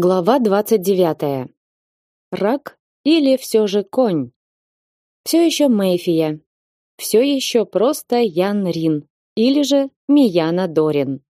Глава 29. Рак или все же конь? Все еще Мэйфия. Все еще просто Ян Рин или же Мияна Дорин.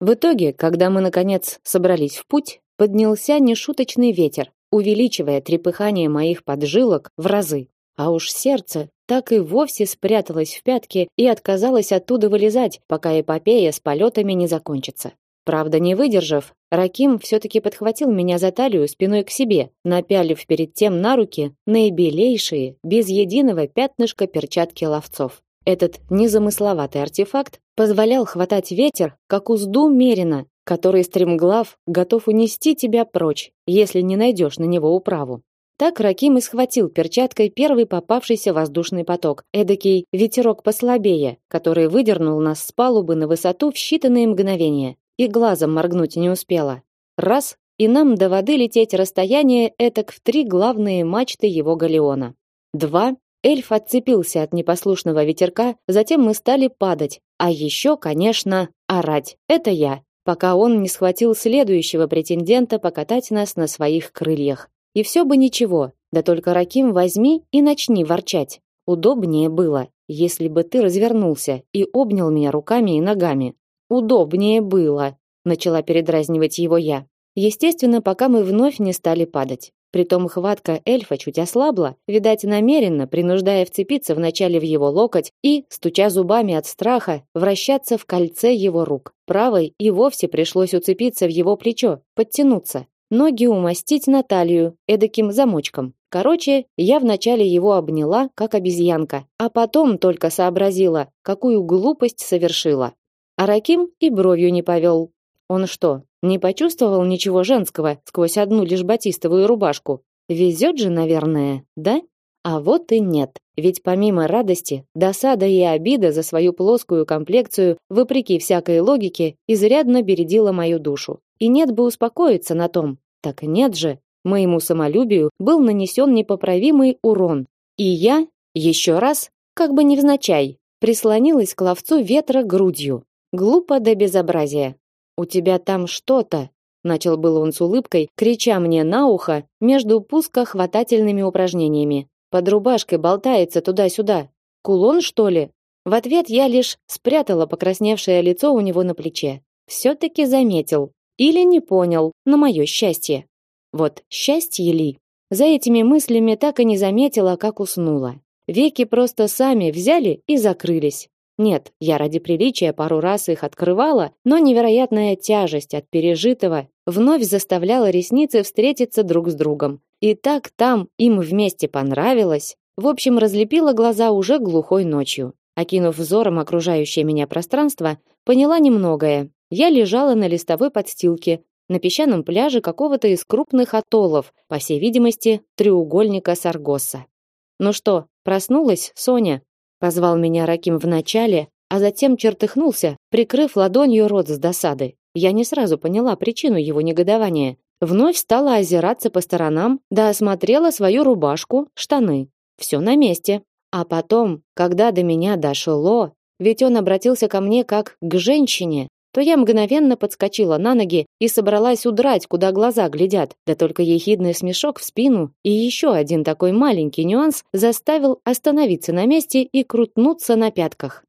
В итоге, когда мы наконец собрались в путь, поднялся нешуточный ветер, увеличивая трепыхание моих поджилок в разы. А уж сердце так и вовсе спряталось в пятки и отказалось оттуда вылезать, пока эпопея с полетами не закончится. Правда, не выдержав, Раким все-таки подхватил меня за талию спиной к себе, напялив перед тем на руки наибелейшие, без единого пятнышка перчатки ловцов. Этот незамысловатый артефакт позволял хватать ветер, как узду мерина, который стремглав готов унести тебя прочь, если не найдешь на него управу. Так Раким и схватил перчаткой первый попавшийся воздушный поток, эдакий ветерок послабее, который выдернул нас с палубы на высоту в считанные мгновения и глазом моргнуть не успела. Раз, и нам до воды лететь расстояние этак в три главные мачты его галеона. Два, эльф отцепился от непослушного ветерка, затем мы стали падать, а еще, конечно, орать. Это я, пока он не схватил следующего претендента покатать нас на своих крыльях. И все бы ничего, да только Раким возьми и начни ворчать. Удобнее было, если бы ты развернулся и обнял меня руками и ногами удобнее было, начала передразнивать его я. Естественно, пока мы вновь не стали падать. Притом хватка эльфа чуть ослабла, видать, намеренно принуждая вцепиться вначале в его локоть и, стуча зубами от страха, вращаться в кольце его рук. Правой и вовсе пришлось уцепиться в его плечо, подтянуться. Ноги умастить на талию, эдаким замочком. Короче, я вначале его обняла, как обезьянка, а потом только сообразила, какую глупость совершила. Араким и бровью не повел. Он что, не почувствовал ничего женского сквозь одну лишь батистовую рубашку? Везет же, наверное, да? А вот и нет. Ведь помимо радости, досада и обида за свою плоскую комплекцию, вопреки всякой логике, изрядно бередила мою душу. И нет бы успокоиться на том. Так нет же. Моему самолюбию был нанесен непоправимый урон. И я, еще раз, как бы невзначай, прислонилась к ловцу ветра грудью. Глупо до безобразия. У тебя там что-то, начал было он с улыбкой, крича мне на ухо между пускохватательными упражнениями. Под рубашкой болтается туда-сюда. Кулон, что ли? В ответ я лишь спрятала покрасневшее лицо у него на плече. все таки заметил или не понял, на мое счастье. Вот счастье ли? За этими мыслями так и не заметила, как уснула. Веки просто сами взяли и закрылись. Нет, я ради приличия пару раз их открывала, но невероятная тяжесть от пережитого вновь заставляла ресницы встретиться друг с другом. И так там им вместе понравилось. В общем, разлепила глаза уже глухой ночью. Окинув взором окружающее меня пространство, поняла немногое. Я лежала на листовой подстилке, на песчаном пляже какого-то из крупных атоллов, по всей видимости, треугольника Саргосса. Ну что, проснулась, Соня? Позвал меня Раким вначале, а затем чертыхнулся, прикрыв ладонью рот с досады. Я не сразу поняла причину его негодования. Вновь стала озираться по сторонам, да осмотрела свою рубашку, штаны. Все на месте. А потом, когда до меня дошло, ведь он обратился ко мне как к женщине, то я мгновенно подскочила на ноги и собралась удрать, куда глаза глядят. Да только ехидный смешок в спину и еще один такой маленький нюанс заставил остановиться на месте и крутнуться на пятках.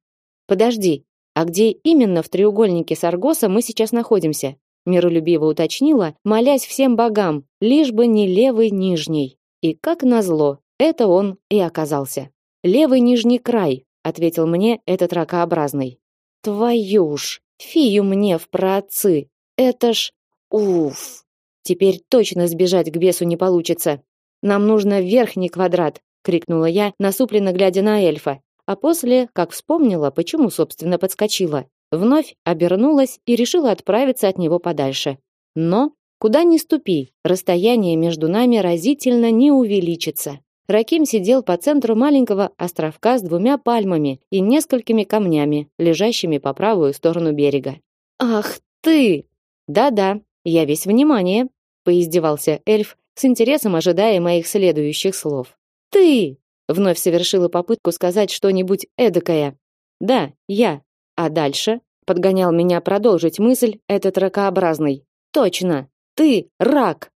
Подожди, а где именно в треугольнике Саргоса мы сейчас находимся? Миролюбиво уточнила, молясь всем богам, лишь бы не левый нижний. И как назло, это он и оказался. Левый нижний край, ответил мне этот ракообразный. Твою ж, Фию мне в праотцы. Это ж... Уф. Теперь точно сбежать к бесу не получится. Нам нужно верхний квадрат, крикнула я, насупленно глядя на эльфа. А после, как вспомнила, почему, собственно, подскочила, вновь обернулась и решила отправиться от него подальше. Но куда ни ступи, расстояние между нами разительно не увеличится. Раким сидел по центру маленького островка с двумя пальмами и несколькими камнями, лежащими по правую сторону берега. Ах ты! Да-да, я весь внимание, поиздевался эльф, с интересом ожидая моих следующих слов. Ты вновь совершила попытку сказать что-нибудь эдакое. Да, я. А дальше подгонял меня продолжить мысль этот ракообразный. Точно. Ты рак.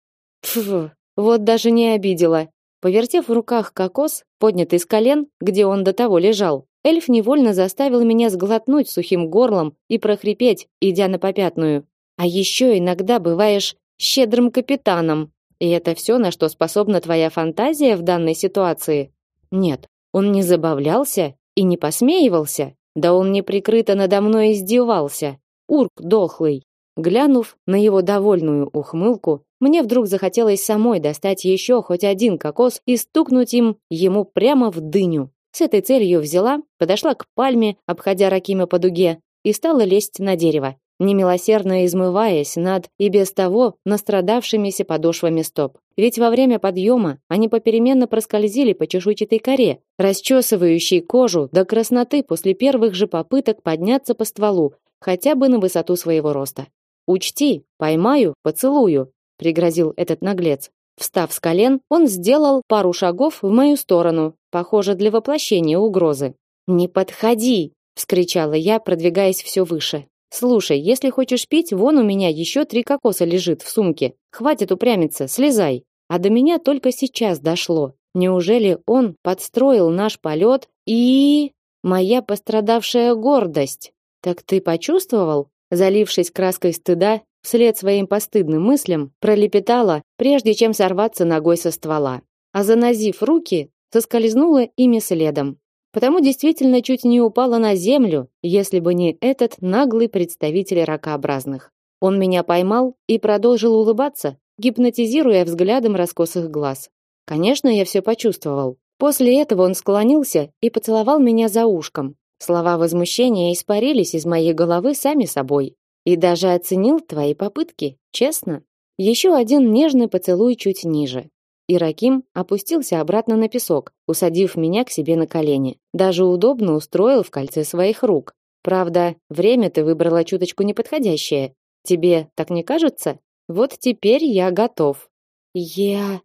Фу, вот даже не обидела. Повертев в руках кокос, поднятый с колен, где он до того лежал, эльф невольно заставил меня сглотнуть сухим горлом и прохрипеть, идя на попятную. А еще иногда бываешь щедрым капитаном. И это все, на что способна твоя фантазия в данной ситуации? Нет, он не забавлялся и не посмеивался. Да он неприкрыто надо мной издевался. Урк дохлый. Глянув на его довольную ухмылку, мне вдруг захотелось самой достать еще хоть один кокос и стукнуть им ему прямо в дыню. С этой целью взяла, подошла к пальме, обходя Ракима по дуге, и стала лезть на дерево, немилосердно измываясь над и без того настрадавшимися подошвами стоп. Ведь во время подъема они попеременно проскользили по чешуйчатой коре, расчесывающей кожу до красноты после первых же попыток подняться по стволу, хотя бы на высоту своего роста. Учти, поймаю, поцелую, пригрозил этот наглец. Встав с колен, он сделал пару шагов в мою сторону, похоже, для воплощения угрозы. "Не подходи", вскричала я, продвигаясь все выше. "Слушай, если хочешь пить, вон у меня еще три кокоса лежит в сумке. Хватит упрямиться, слезай". А до меня только сейчас дошло. Неужели он подстроил наш полет и моя пострадавшая гордость? Так ты почувствовал? Залившись краской стыда, вслед своим постыдным мыслям пролепетала, прежде чем сорваться ногой со ствола. А занозив руки, соскользнула ими следом. Потому действительно чуть не упала на землю, если бы не этот наглый представитель ракообразных. Он меня поймал и продолжил улыбаться, гипнотизируя взглядом раскосых глаз. Конечно, я все почувствовал. После этого он склонился и поцеловал меня за ушком. Слова возмущения испарились из моей головы сами собой. И даже оценил твои попытки, честно. Еще один нежный поцелуй чуть ниже. Ираким опустился обратно на песок, усадив меня к себе на колени. Даже удобно устроил в кольце своих рук. Правда, время ты выбрала чуточку неподходящее. Тебе так не кажется? Вот теперь я готов. Я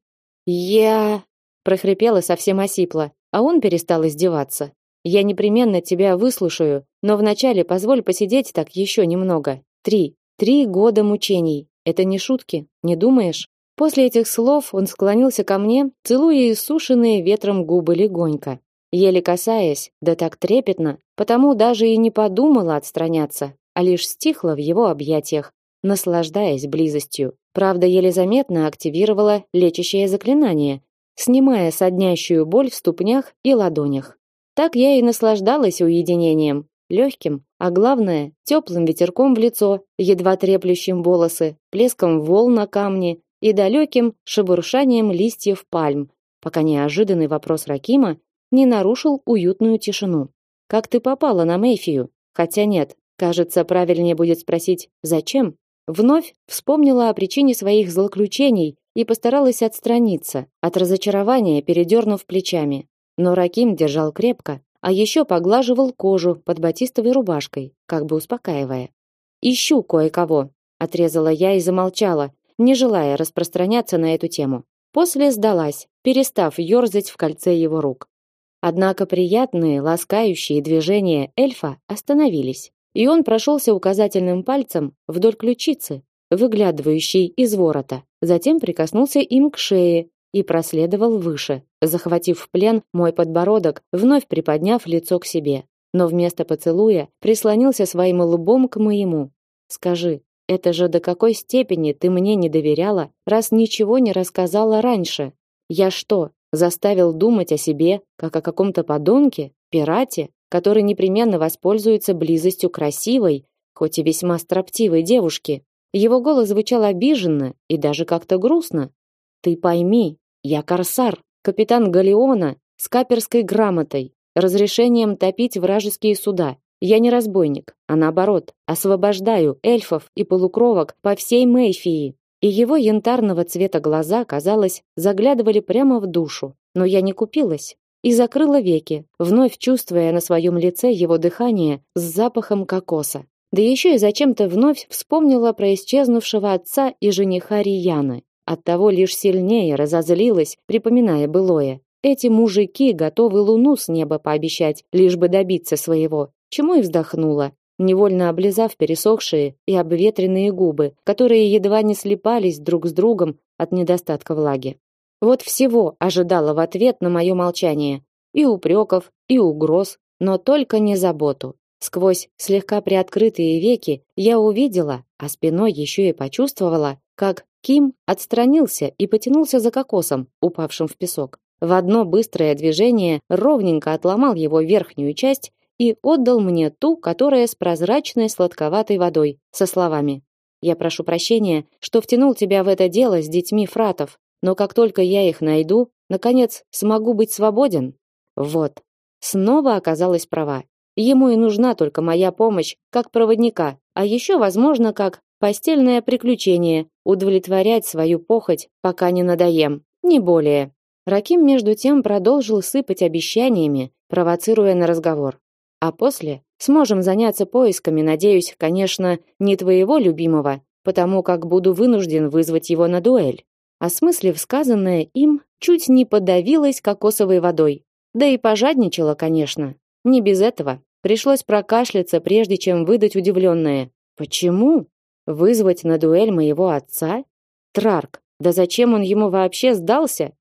я прохрипела совсем осипло, а он перестал издеваться. Я непременно тебя выслушаю, но вначале позволь посидеть так еще немного. Три. Три года мучений. Это не шутки, не думаешь? После этих слов он склонился ко мне, целуя иссушенные ветром губы легонько, еле касаясь, да так трепетно, потому даже и не подумала отстраняться, а лишь стихла в его объятиях, наслаждаясь близостью. Правда, еле заметно активировала лечащее заклинание, снимая соднящую боль в ступнях и ладонях. Так я и наслаждалась уединением, легким, а главное, теплым ветерком в лицо, едва треплющим волосы, плеском волн на камни и далеким шебуршанием листьев пальм, пока неожиданный вопрос Ракима не нарушил уютную тишину. Как ты попала на Мэйфию? Хотя нет, кажется, правильнее будет спросить: зачем? Вновь вспомнила о причине своих злоключений и постаралась отстраниться от разочарования, передернув плечами. Но Раким держал крепко, а еще поглаживал кожу под батистовой рубашкой, как бы успокаивая. Ищу кое-кого, отрезала я и замолчала, не желая распространяться на эту тему. После сдалась, перестав ерзать в кольце его рук. Однако приятные, ласкающие движения эльфа остановились, и он прошелся указательным пальцем вдоль ключицы, выглядывающей из ворота, затем прикоснулся им к шее и проследовал выше, захватив в плен мой подбородок, вновь приподняв лицо к себе. Но вместо поцелуя прислонился своим лбом к моему. Скажи, это же до какой степени ты мне не доверяла, раз ничего не рассказала раньше? Я что, заставил думать о себе, как о каком-то подонке, пирате, который непременно воспользуется близостью красивой, хоть и весьма строптивой девушки? Его голос звучал обиженно и даже как-то грустно. Ты пойми, я корсар, капитан галеона с каперской грамотой, разрешением топить вражеские суда. Я не разбойник, а наоборот, освобождаю эльфов и полукровок по всей Мэйфии. И его янтарного цвета глаза, казалось, заглядывали прямо в душу. Но я не купилась и закрыла веки, вновь чувствуя на своем лице его дыхание с запахом кокоса. Да еще и зачем-то вновь вспомнила про исчезнувшего отца и жениха Рияны. Оттого лишь сильнее разозлилась, припоминая былое. Эти мужики готовы луну с неба пообещать, лишь бы добиться своего. Чему и вздохнула. невольно облизав пересохшие и обветренные губы, которые едва не слипались друг с другом от недостатка влаги. Вот всего ожидала в ответ на мое молчание. И упреков, и угроз, но только не заботу. Сквозь слегка приоткрытые веки я увидела, а спиной еще и почувствовала, как Ким отстранился и потянулся за кокосом, упавшим в песок. В одно быстрое движение ровненько отломал его верхнюю часть и отдал мне ту, которая с прозрачной сладковатой водой, со словами: "Я прошу прощения, что втянул тебя в это дело с детьми фратов, но как только я их найду, наконец смогу быть свободен". Вот. Снова оказалась права. Ему и нужна только моя помощь, как проводника, а еще, возможно, как постельное приключение, удовлетворять свою похоть, пока не надоем, не более. Раким между тем продолжил сыпать обещаниями, провоцируя на разговор. А после сможем заняться поисками, надеюсь, конечно, не твоего любимого, потому как буду вынужден вызвать его на дуэль. Осмыслив сказанное им, чуть не подавилась кокосовой водой. Да и пожадничала, конечно. Не без этого. Пришлось прокашляться, прежде чем выдать удивленное. Почему? Вызвать на дуэль моего отца? Трарк, да зачем он ему вообще сдался?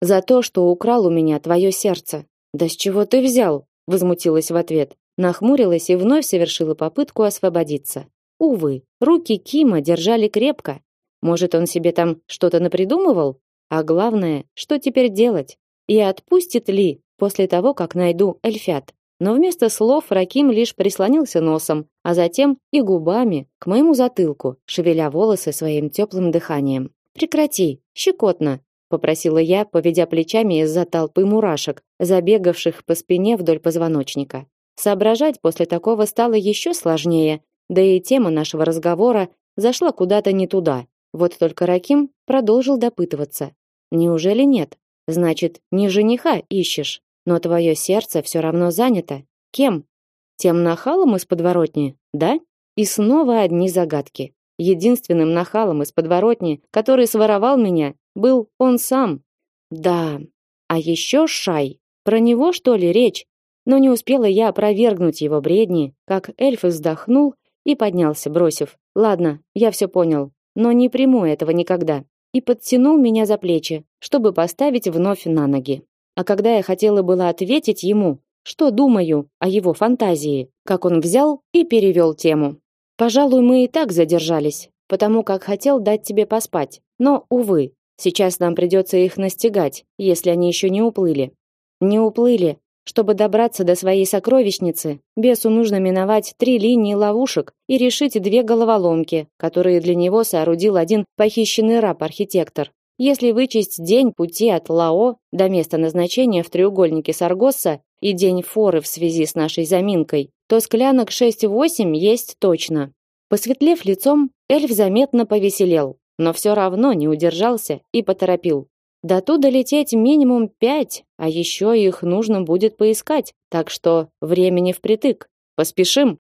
За то, что украл у меня твое сердце. Да с чего ты взял? Возмутилась в ответ. Нахмурилась и вновь совершила попытку освободиться. Увы, руки Кима держали крепко. Может, он себе там что-то напридумывал? А главное, что теперь делать? И отпустит ли после того, как найду эльфят? Но вместо слов Раким лишь прислонился носом, а затем и губами к моему затылку, шевеля волосы своим теплым дыханием. Прекрати, щекотно, попросила я, поведя плечами из-за толпы мурашек, забегавших по спине вдоль позвоночника. Соображать после такого стало еще сложнее, да и тема нашего разговора зашла куда-то не туда. Вот только Раким продолжил допытываться. Неужели нет? Значит, не жениха ищешь? Но твое сердце все равно занято. Кем? Тем нахалом из подворотни, да? И снова одни загадки. Единственным нахалом из подворотни, который своровал меня, был он сам. Да. А еще Шай. Про него что ли речь? Но не успела я опровергнуть его бредни, как эльф вздохнул и поднялся, бросив: "Ладно, я все понял, но не приму этого никогда". И подтянул меня за плечи, чтобы поставить вновь на ноги. А когда я хотела было ответить ему, что думаю о его фантазии, как он взял и перевел тему. Пожалуй, мы и так задержались, потому как хотел дать тебе поспать. Но увы, сейчас нам придется их настигать, если они еще не уплыли. Не уплыли. Чтобы добраться до своей сокровищницы, бесу нужно миновать три линии ловушек и решить две головоломки, которые для него соорудил один похищенный раб-архитектор. Если вычесть день пути от Лао до места назначения в треугольнике Саргосса и день форы в связи с нашей заминкой, то склянок 6-8 есть точно. Посветлев лицом, эльф заметно повеселел, но все равно не удержался и поторопил. До туда лететь минимум пять, а еще их нужно будет поискать, так что времени впритык. Поспешим.